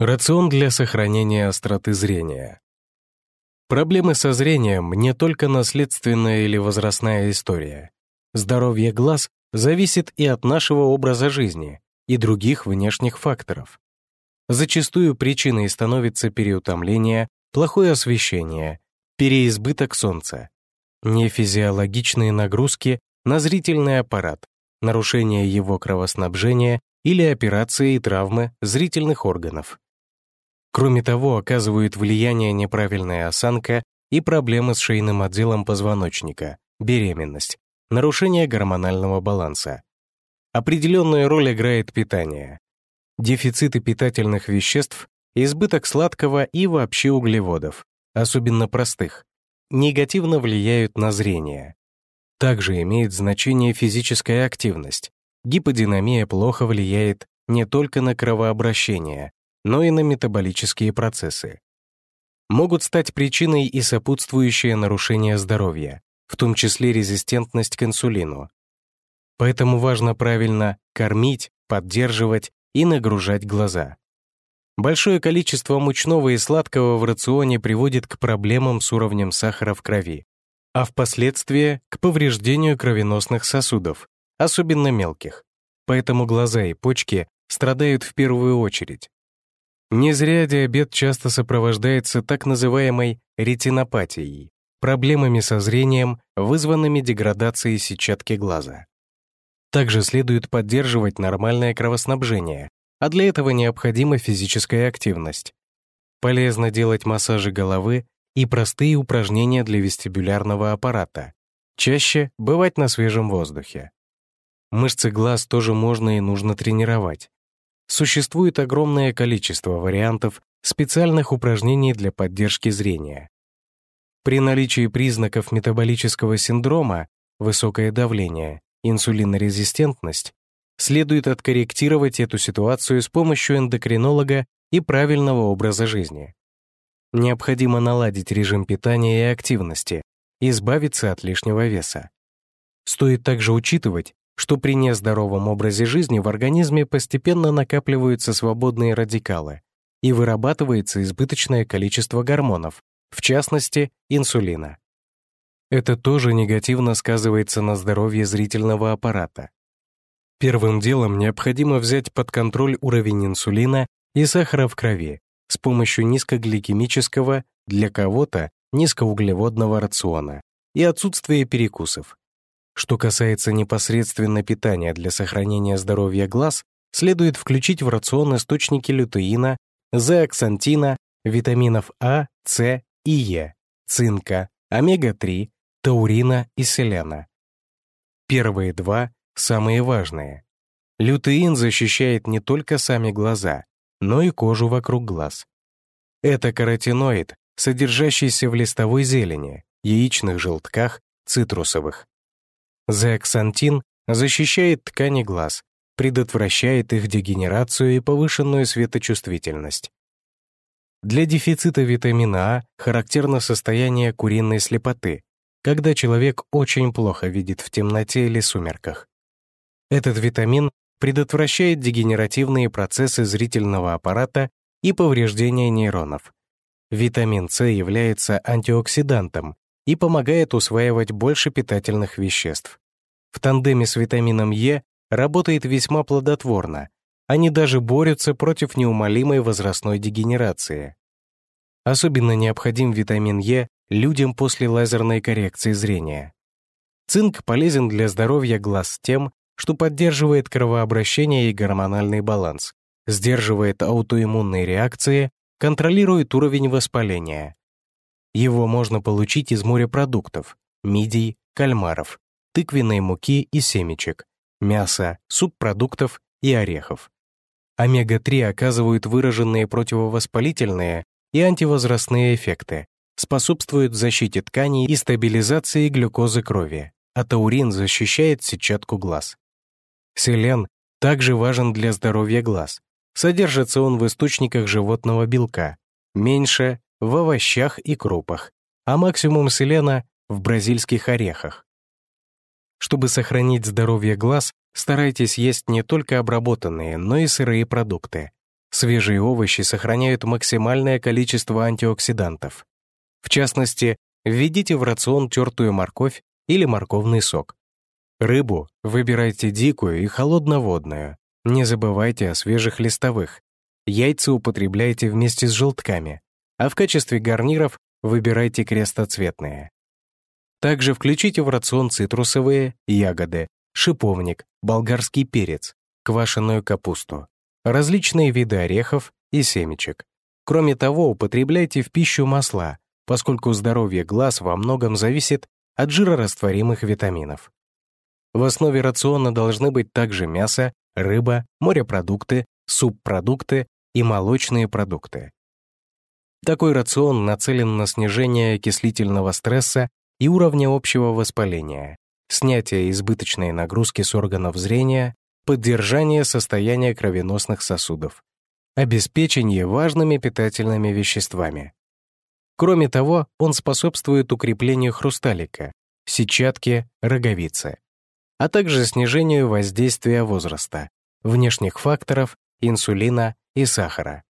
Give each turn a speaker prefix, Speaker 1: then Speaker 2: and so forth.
Speaker 1: Рацион для сохранения остроты зрения. Проблемы со зрением не только наследственная или возрастная история. Здоровье глаз зависит и от нашего образа жизни, и других внешних факторов. Зачастую причиной становится переутомление, плохое освещение, переизбыток солнца, нефизиологичные нагрузки на зрительный аппарат, нарушение его кровоснабжения или операции и травмы зрительных органов. Кроме того, оказывают влияние неправильная осанка и проблемы с шейным отделом позвоночника, беременность, нарушение гормонального баланса. Определенную роль играет питание. Дефициты питательных веществ, избыток сладкого и вообще углеводов, особенно простых, негативно влияют на зрение. Также имеет значение физическая активность. Гиподинамия плохо влияет не только на кровообращение, но и на метаболические процессы. Могут стать причиной и сопутствующие нарушения здоровья, в том числе резистентность к инсулину. Поэтому важно правильно кормить, поддерживать и нагружать глаза. Большое количество мучного и сладкого в рационе приводит к проблемам с уровнем сахара в крови, а впоследствии к повреждению кровеносных сосудов, особенно мелких. Поэтому глаза и почки страдают в первую очередь. Не зря диабет часто сопровождается так называемой ретинопатией, проблемами со зрением, вызванными деградацией сетчатки глаза. Также следует поддерживать нормальное кровоснабжение, а для этого необходима физическая активность. Полезно делать массажи головы и простые упражнения для вестибулярного аппарата. Чаще бывать на свежем воздухе. Мышцы глаз тоже можно и нужно тренировать. Существует огромное количество вариантов специальных упражнений для поддержки зрения. При наличии признаков метаболического синдрома, высокое давление, инсулинорезистентность, следует откорректировать эту ситуацию с помощью эндокринолога и правильного образа жизни. Необходимо наладить режим питания и активности, избавиться от лишнего веса. Стоит также учитывать, что при нездоровом образе жизни в организме постепенно накапливаются свободные радикалы и вырабатывается избыточное количество гормонов, в частности, инсулина. Это тоже негативно сказывается на здоровье зрительного аппарата. Первым делом необходимо взять под контроль уровень инсулина и сахара в крови с помощью низкогликемического, для кого-то низкоуглеводного рациона и отсутствия перекусов. Что касается непосредственно питания для сохранения здоровья глаз, следует включить в рацион источники лютеина, зеаксантина, витаминов А, С и Е, цинка, омега-3, таурина и селена. Первые два — самые важные. Лютеин защищает не только сами глаза, но и кожу вокруг глаз. Это каротиноид, содержащийся в листовой зелени, яичных желтках, цитрусовых, Зеаксантин защищает ткани глаз, предотвращает их дегенерацию и повышенную светочувствительность. Для дефицита витамина А характерно состояние куриной слепоты, когда человек очень плохо видит в темноте или сумерках. Этот витамин предотвращает дегенеративные процессы зрительного аппарата и повреждение нейронов. Витамин С является антиоксидантом и помогает усваивать больше питательных веществ в тандеме с витамином Е работает весьма плодотворно. Они даже борются против неумолимой возрастной дегенерации. Особенно необходим витамин Е людям после лазерной коррекции зрения. Цинк полезен для здоровья глаз тем, что поддерживает кровообращение и гормональный баланс, сдерживает аутоиммунные реакции, контролирует уровень воспаления. Его можно получить из морепродуктов, мидий, кальмаров, тыквенной муки и семечек, мяса, субпродуктов и орехов. Омега-3 оказывают выраженные противовоспалительные и антивозрастные эффекты, способствуют защите тканей и стабилизации глюкозы крови, а таурин защищает сетчатку глаз. Селен также важен для здоровья глаз. Содержится он в источниках животного белка, меньше — в овощах и крупах, а максимум селена — в бразильских орехах. Чтобы сохранить здоровье глаз, старайтесь есть не только обработанные, но и сырые продукты. Свежие овощи сохраняют максимальное количество антиоксидантов. В частности, введите в рацион тертую морковь или морковный сок. Рыбу выбирайте дикую и холодноводную. Не забывайте о свежих листовых. Яйца употребляйте вместе с желтками, а в качестве гарниров выбирайте крестоцветные. Также включите в рацион цитрусовые, ягоды, шиповник, болгарский перец, квашеную капусту, различные виды орехов и семечек. Кроме того, употребляйте в пищу масла, поскольку здоровье глаз во многом зависит от жирорастворимых витаминов. В основе рациона должны быть также мясо, рыба, морепродукты, субпродукты и молочные продукты. Такой рацион нацелен на снижение окислительного стресса и уровня общего воспаления, снятие избыточной нагрузки с органов зрения, поддержание состояния кровеносных сосудов, обеспечение важными питательными веществами. Кроме того, он способствует укреплению хрусталика, сетчатки, роговицы, а также снижению воздействия возраста, внешних факторов, инсулина и сахара.